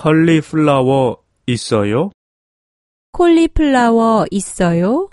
컬리플라워 있어요? 콜리플라워 있어요?